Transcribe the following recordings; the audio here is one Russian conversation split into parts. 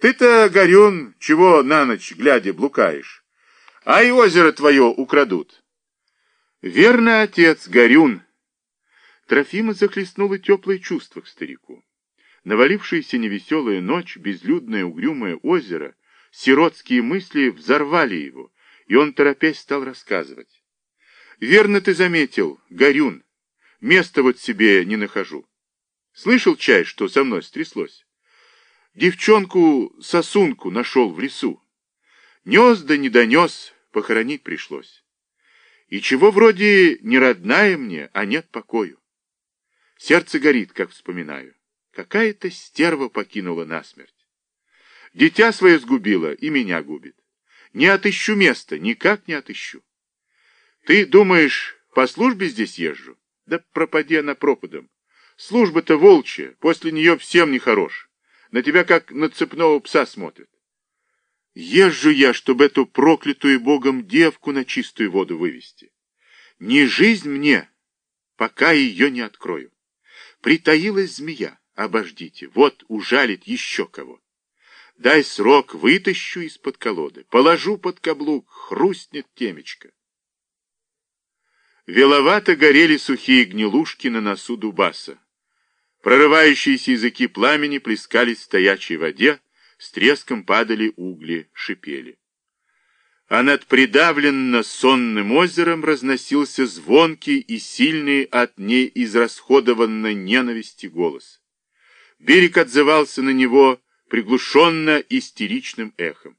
Ты-то, Горюн, чего на ночь глядя блукаешь? А и озеро твое украдут. Верно, отец, Горюн. Трофима захлестнуло теплое чувство к старику. Навалившаяся невеселая ночь, безлюдное угрюмое озеро, сиротские мысли взорвали его, и он, торопясь, стал рассказывать. «Верно ты заметил, Горюн, места вот себе не нахожу. Слышал, чай, что со мной стряслось? Девчонку-сосунку нашел в лесу. Нес да не донес, похоронить пришлось. И чего вроде не родная мне, а нет покою. Сердце горит, как вспоминаю. Какая-то стерва покинула насмерть. Дитя свое сгубила и меня губит. Не отыщу места, никак не отыщу. Ты думаешь, по службе здесь езжу? Да пропади она пропадом. Служба-то волчья, после нее всем нехорош. На тебя как на цепного пса смотрят. Езжу я, чтобы эту проклятую богом девку на чистую воду вывести. Не жизнь мне, пока ее не открою. Притаилась змея, обождите, вот ужалит еще кого. Дай срок, вытащу из-под колоды, положу под каблук, хрустнет темечко. Веловато горели сухие гнилушки на носу дубаса. Прорывающиеся языки пламени плескались в стоячей воде, с треском падали угли, шипели. А над придавленно сонным озером разносился звонкий и сильный от неизрасходованной ненависти голос. Берег отзывался на него приглушенно истеричным эхом.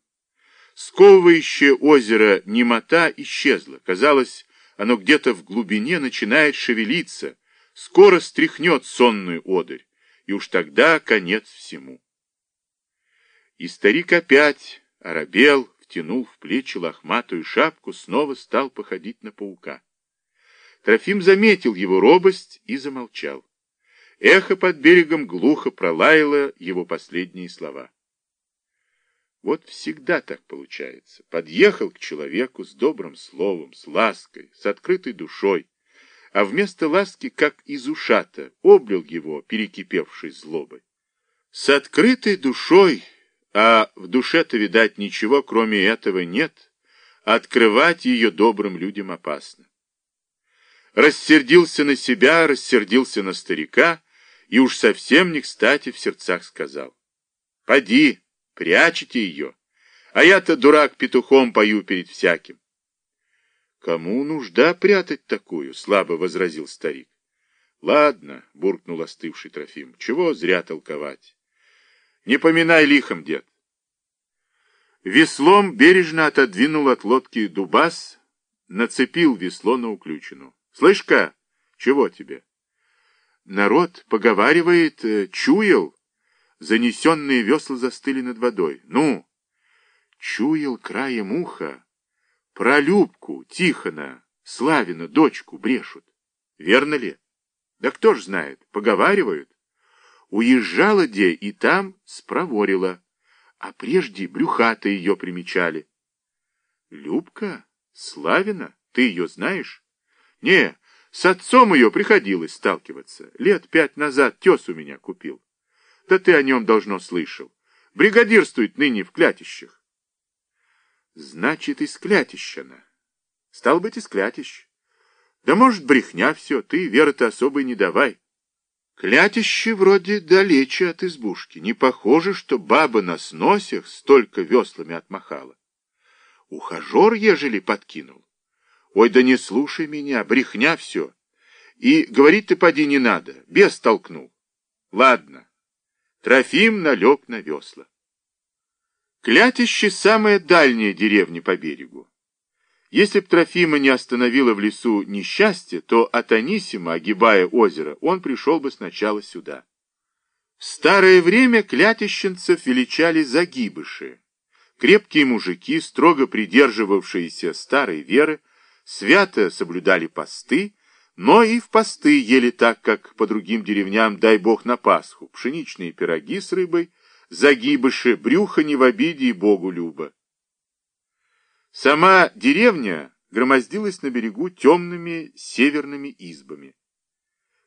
Сковывающее озеро немота исчезла. Казалось, оно где-то в глубине начинает шевелиться, скоро стряхнет сонную одырь, и уж тогда конец всему. И старик опять оробел, втянул в плечи лохматую шапку, снова стал походить на паука. Трофим заметил его робость и замолчал. Эхо под берегом глухо пролаяло его последние слова. Вот всегда так получается. Подъехал к человеку с добрым словом, с лаской, с открытой душой, а вместо ласки, как из ушата, облил его, перекипевшей злобой. С открытой душой а в душе-то, видать, ничего кроме этого нет, открывать ее добрым людям опасно. Рассердился на себя, рассердился на старика, и уж совсем не кстати в сердцах сказал. «Поди, прячете ее, а я-то, дурак, петухом пою перед всяким». «Кому нужда прятать такую?» — слабо возразил старик. «Ладно», — буркнул остывший Трофим, — «чего зря толковать? Не поминай лихом, дед. Веслом бережно отодвинул от лодки дубас, нацепил весло на уключину. Слышь-ка, чего тебе? Народ поговаривает, э, чуял. Занесенные весла застыли над водой. Ну, чуял краем уха. Про Любку, Тихона, Славина, дочку брешут. Верно ли? Да кто ж знает, поговаривают. Уезжала где и там спроворила, а прежде брюхата ее примечали. Любка? Славина? Ты ее знаешь? Не, с отцом ее приходилось сталкиваться. Лет пять назад тес у меня купил. Да ты о нем давно слышал. Бригадирствует ныне в клятищах. Значит, из клятищана. Стал быть, из клятищ. Да может, брехня все, ты веры-то особой не давай. Клятище вроде далече от избушки. Не похоже, что баба на сносях столько веслами отмахала. Ухажер, ежели подкинул. Ой, да не слушай меня, брехня все. И говорить ты поди не надо, бес толкнул. Ладно. Трофим налег на весла. Клятище — самая дальняя деревня по берегу. Если б Трофима не остановила в лесу несчастье, то от Анисима, огибая озеро, он пришел бы сначала сюда. В старое время клятищенцев величали загибыши. Крепкие мужики, строго придерживавшиеся старой веры, свято соблюдали посты, но и в посты ели так, как по другим деревням, дай бог на Пасху, пшеничные пироги с рыбой, загибыши, брюхо не в обиде и богу любо. Сама деревня громоздилась на берегу темными северными избами.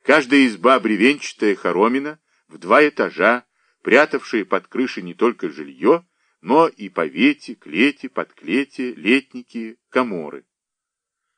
Каждая изба бревенчатая хоромина в два этажа, прятавшие под крышей не только жилье, но и повети, клети, подклети, летники, коморы.